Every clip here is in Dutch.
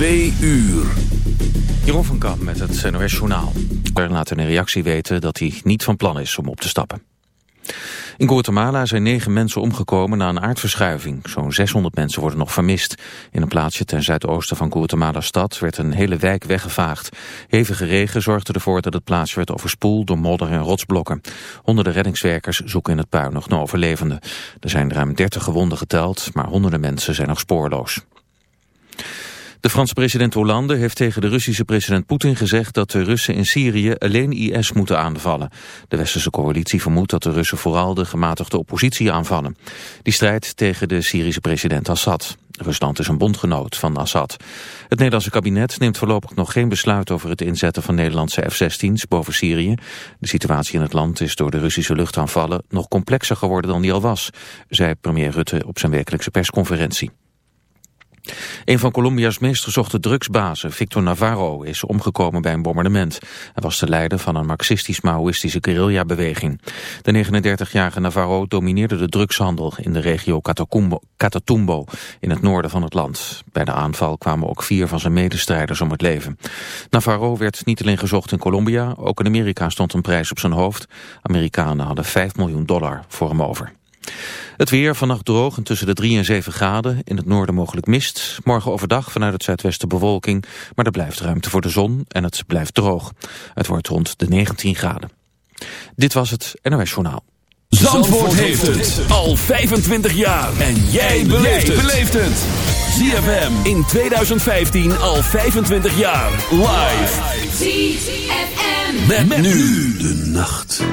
2 uur. Jeroen van Kamp met het NOS Journaal. Er laat een reactie weten dat hij niet van plan is om op te stappen. In Guatemala zijn negen mensen omgekomen na een aardverschuiving. Zo'n 600 mensen worden nog vermist. In een plaatsje ten zuidoosten van Guatemala-stad werd een hele wijk weggevaagd. Hevige regen zorgde ervoor dat het plaatsje werd overspoeld door modder en rotsblokken. Honderden reddingswerkers zoeken in het puin nog naar overlevenden. Er zijn ruim 30 gewonden geteld, maar honderden mensen zijn nog spoorloos. De Franse president Hollande heeft tegen de Russische president Poetin gezegd dat de Russen in Syrië alleen IS moeten aanvallen. De westerse coalitie vermoedt dat de Russen vooral de gematigde oppositie aanvallen. Die strijdt tegen de Syrische president Assad. Rusland is een bondgenoot van Assad. Het Nederlandse kabinet neemt voorlopig nog geen besluit over het inzetten van Nederlandse F-16's boven Syrië. De situatie in het land is door de Russische luchtaanvallen nog complexer geworden dan die al was, zei premier Rutte op zijn wekelijkse persconferentie. Een van Colombia's meest gezochte drugsbazen, Victor Navarro, is omgekomen bij een bombardement. Hij was de leider van een marxistisch-maoïstische guerrilla-beweging. De 39-jarige Navarro domineerde de drugshandel in de regio Catatumbo in het noorden van het land. Bij de aanval kwamen ook vier van zijn medestrijders om het leven. Navarro werd niet alleen gezocht in Colombia, ook in Amerika stond een prijs op zijn hoofd. Amerikanen hadden 5 miljoen dollar voor hem over. Het weer vannacht droog en tussen de 3 en 7 graden. In het noorden mogelijk mist. Morgen overdag vanuit het zuidwesten bewolking. Maar er blijft ruimte voor de zon en het blijft droog. Het wordt rond de 19 graden. Dit was het NOS Journaal. Zandvoort, heeft het al 25 jaar. En jij beleeft het. ZFM in 2015 al 25 jaar. Live. ZFM. met nu de nacht.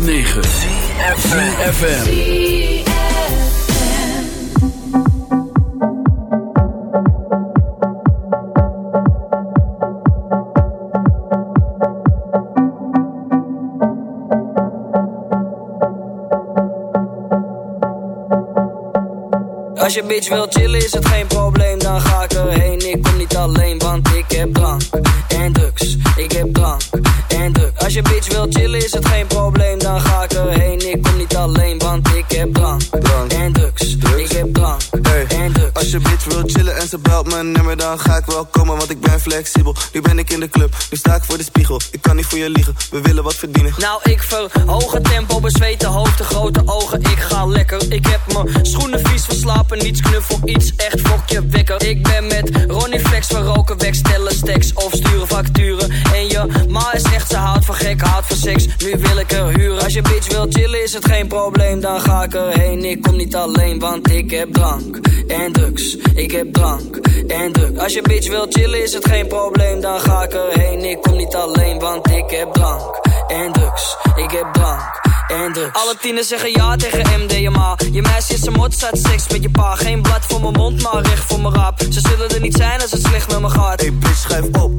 106.9 FM. Als je bitch wil je we willen wat verdienen. Nou, ik verhoog het tempo, hoofd, de grote ogen. Ik ga lekker, ik heb mijn schoenen vies verslapen. Niets knuffel, iets echt fokje wekker. Ik ben met Ronnie Flex van roken, wegstellen stacks of sturen facturen. En je ma is echt, ze houdt van gek, houdt Nu wil ik er huren. Als je bitch wil chillen is het geen probleem, dan ga ik erheen. Ik kom niet alleen, want ik heb drank en drugs. Ik heb drank en drugs. Als je bitch wil chillen is het geen probleem, dan ga ik erheen. Ik kom niet alleen, want ik heb drank en drugs. Ik heb drank. Alle tienen zeggen ja tegen MDMA. Je meisje is een mot, staat seks met je pa. Geen blad voor mijn mond, maar recht voor mijn rap. Ze zullen er niet zijn als het slecht met me gaat. Hey bitch, schuif op.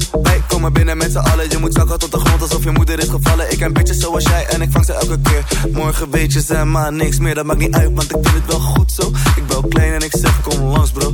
Komen binnen met z'n allen. Je moet zakken tot de grond alsof je moeder is gevallen. Ik ken bitches zoals jij en ik vang ze elke keer. Morgen weet je ze maar niks meer, dat maakt niet uit, want ik vind het wel goed zo. Ik ben klein en ik zeg kom langs bro.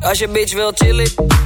Als je bitch wil chillen.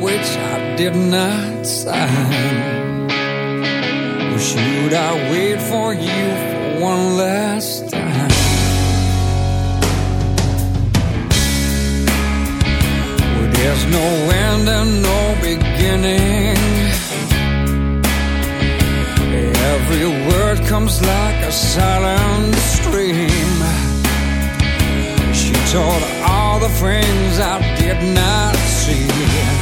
Which I did not sign. Should I wait for you for one last time? Well, there's no end and no beginning. Every word comes like a silent stream. She told all the things I did not see.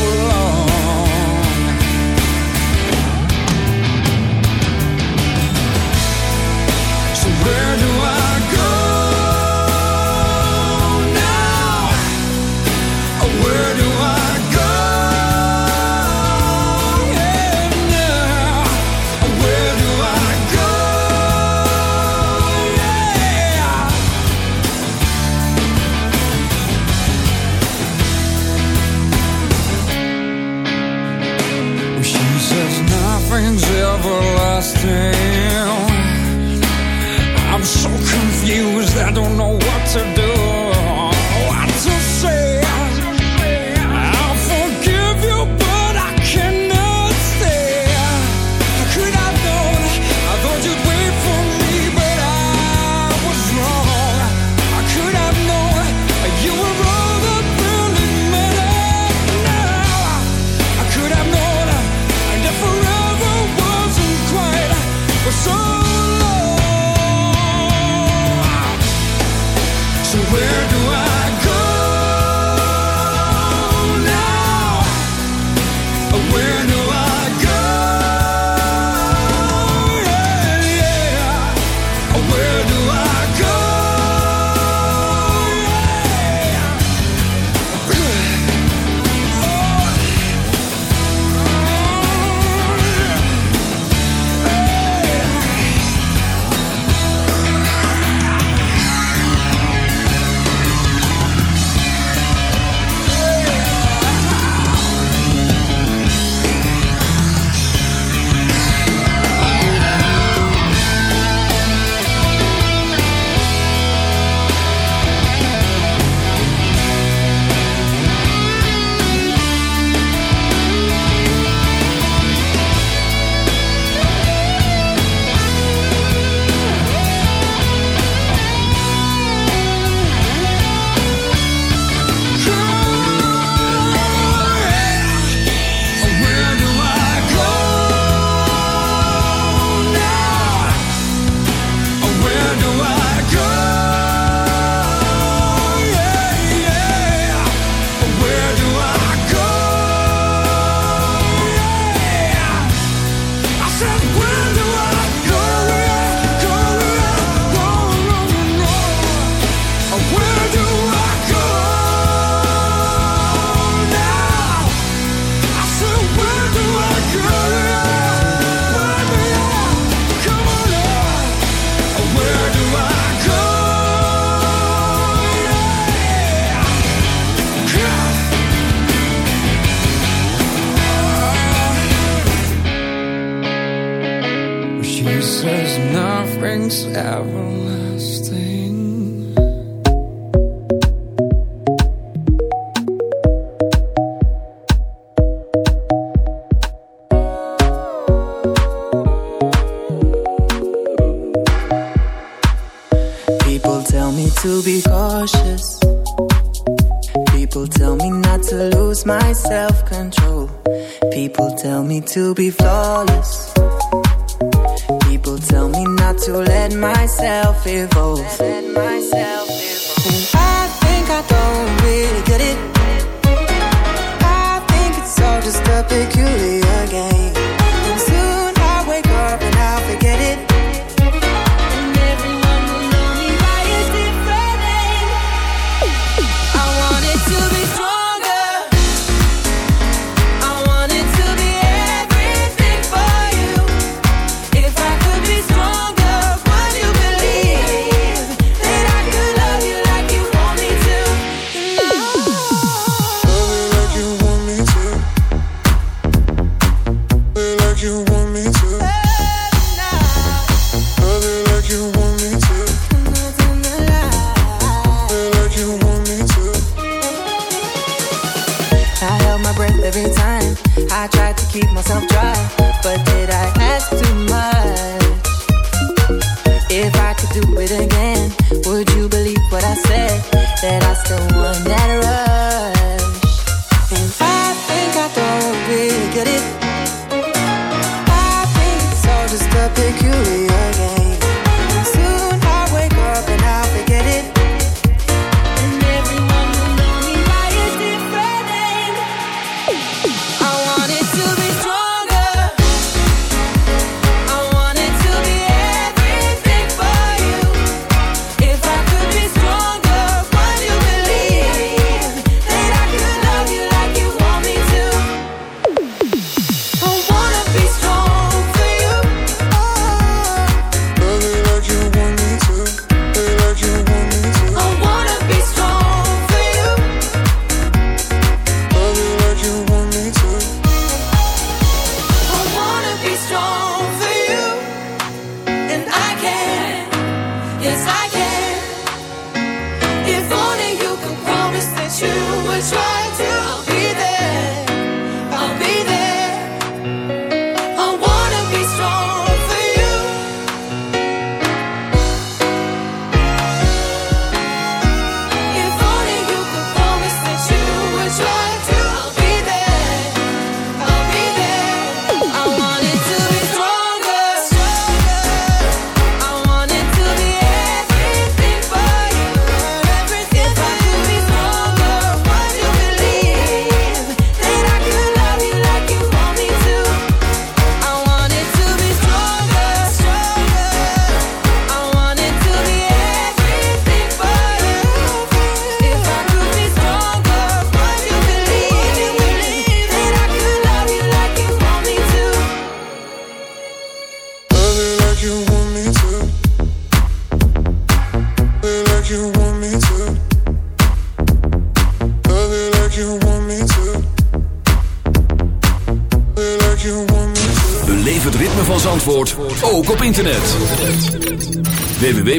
try to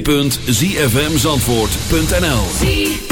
www.zfmzandvoort.nl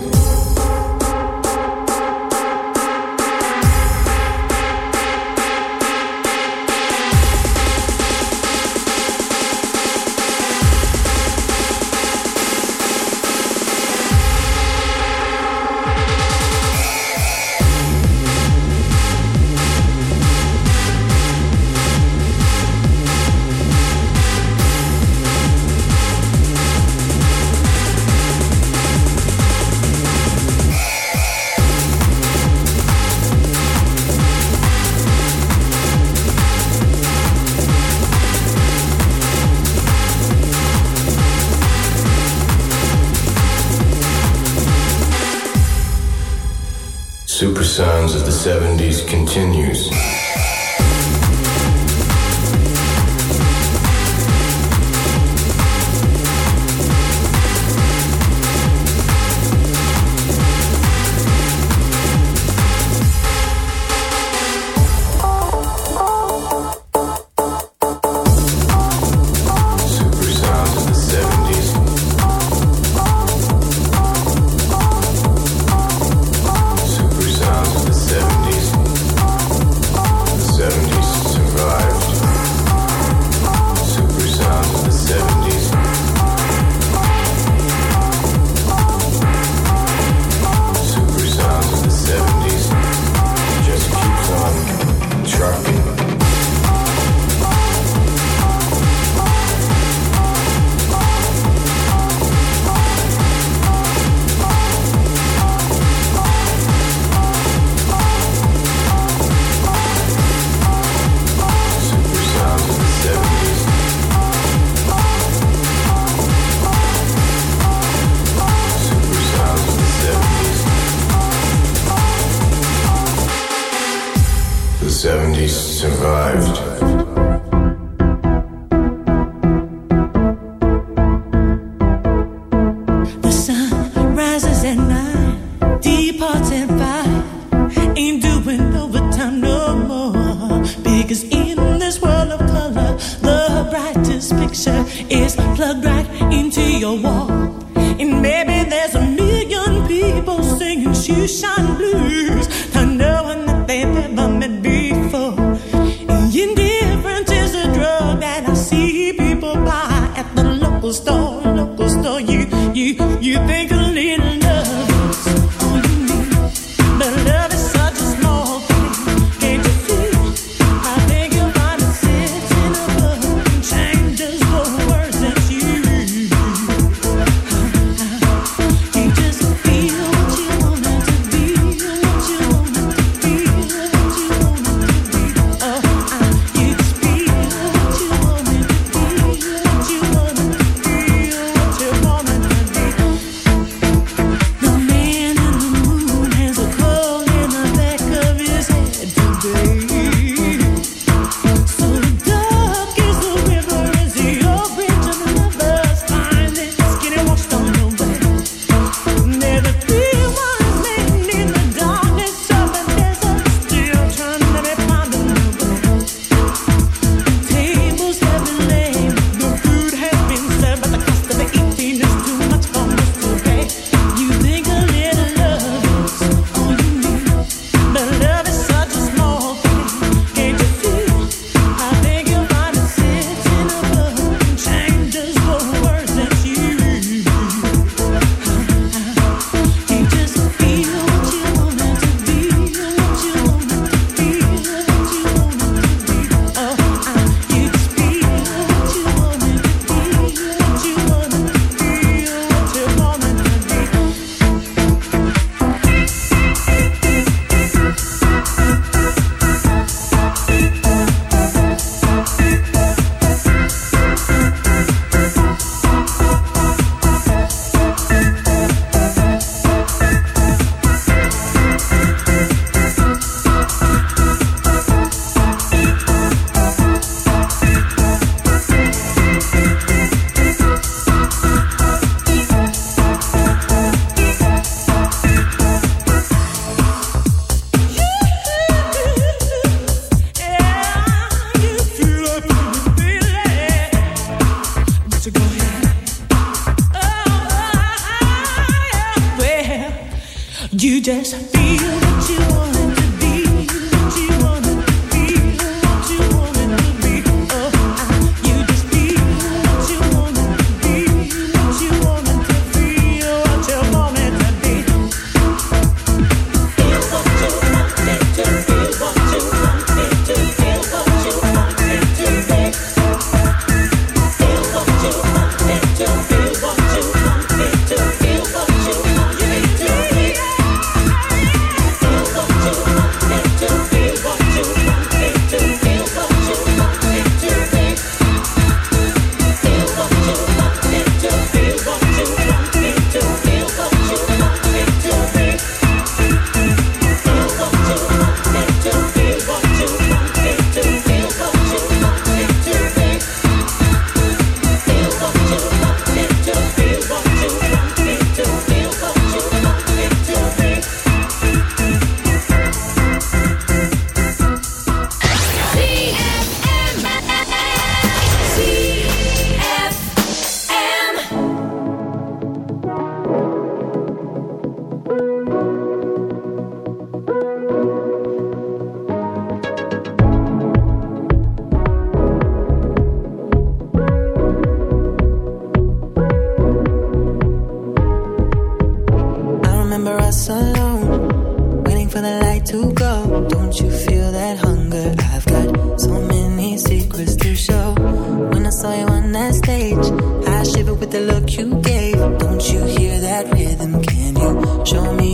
You just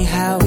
how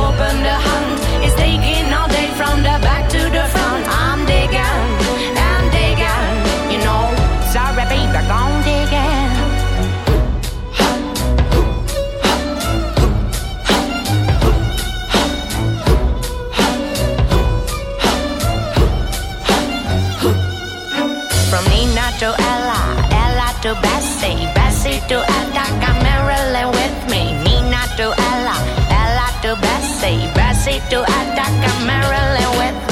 Thursday, Brazil to Atacama, Maryland, with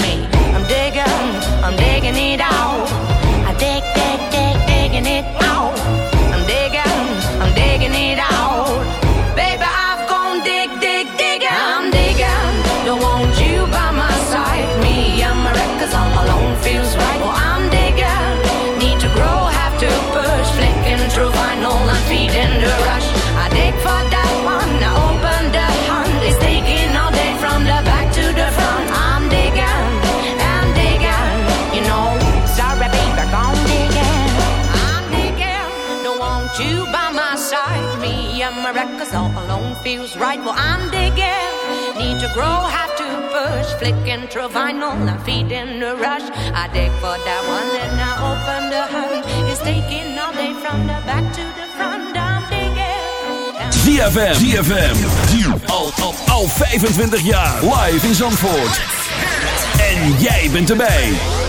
feels right. Well, I'm digging. Need to grow, have to push. Flicking through vinyl, I'm feeding the rush. I dig for that one, and I open the hood. It's taking all day from the back to the front. I'm digging. ZFM, ZFM. Al, al, al 25 jaar. Live in Zandvoort. En jij bent erbij.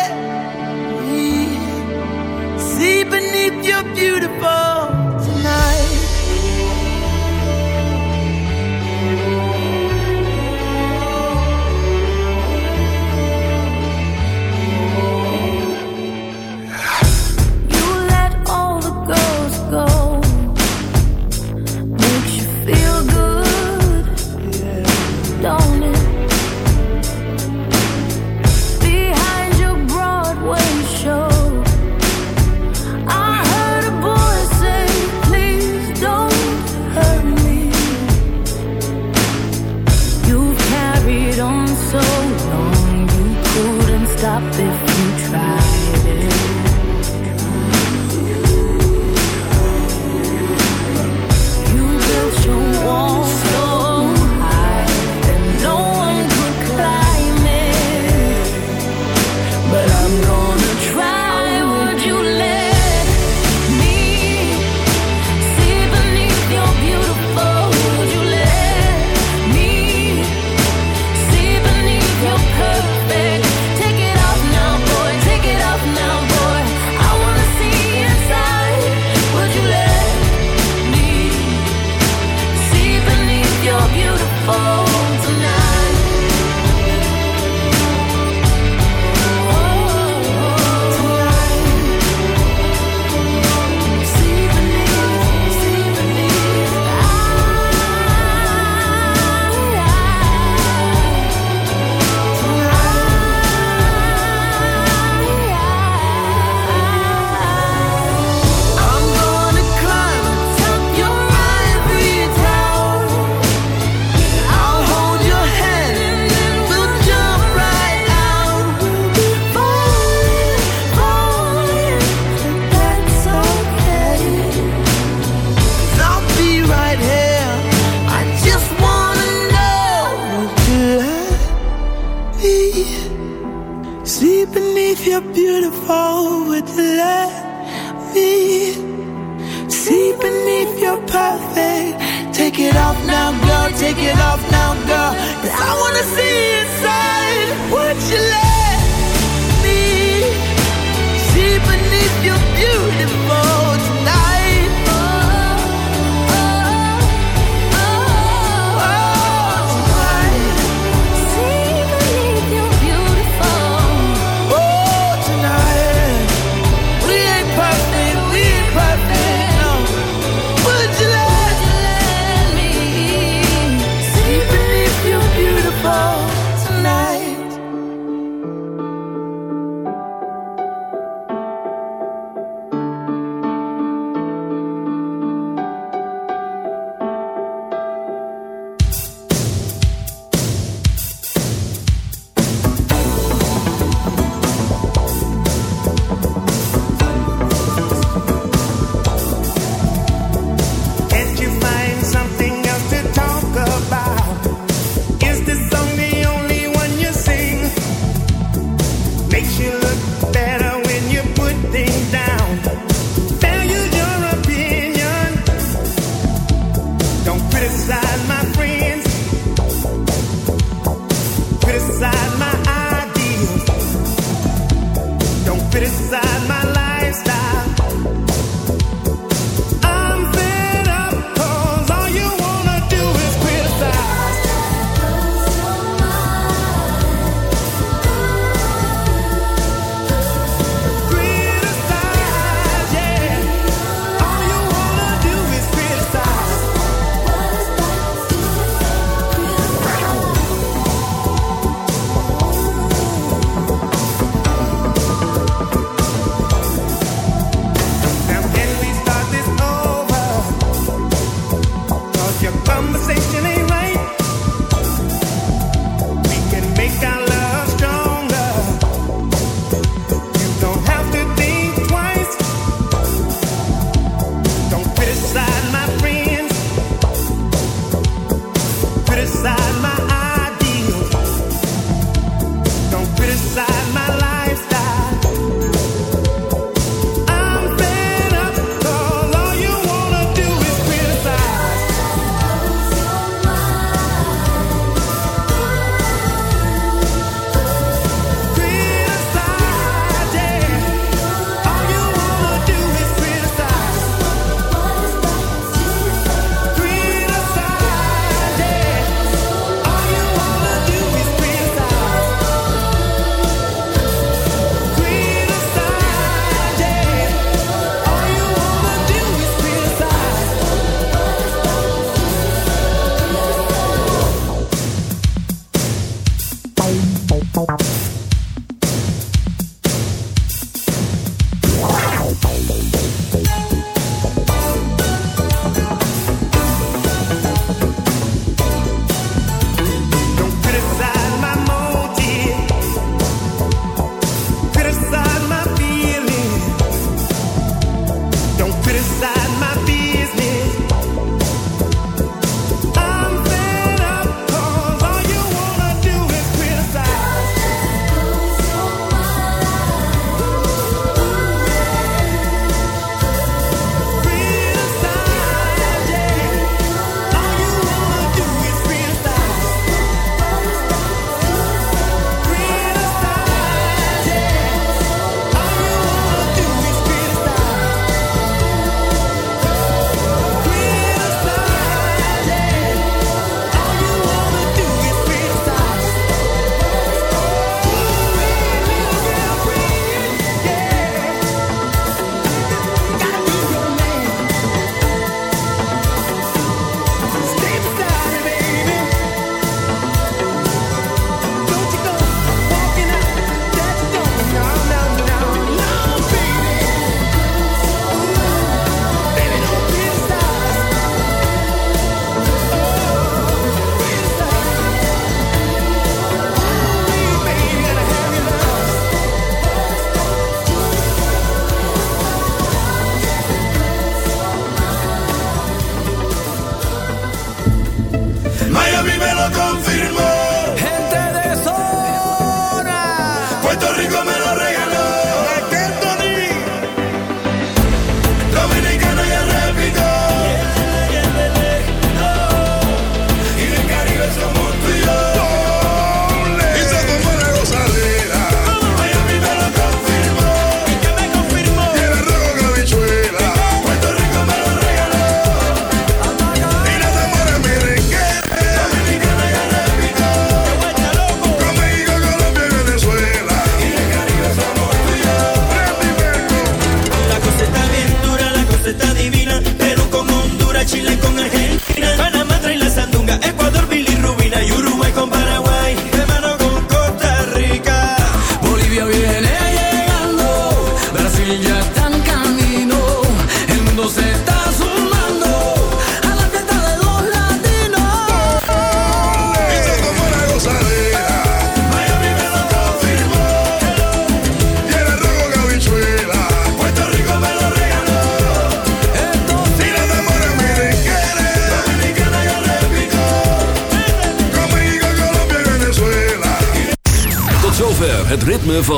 you're beautiful.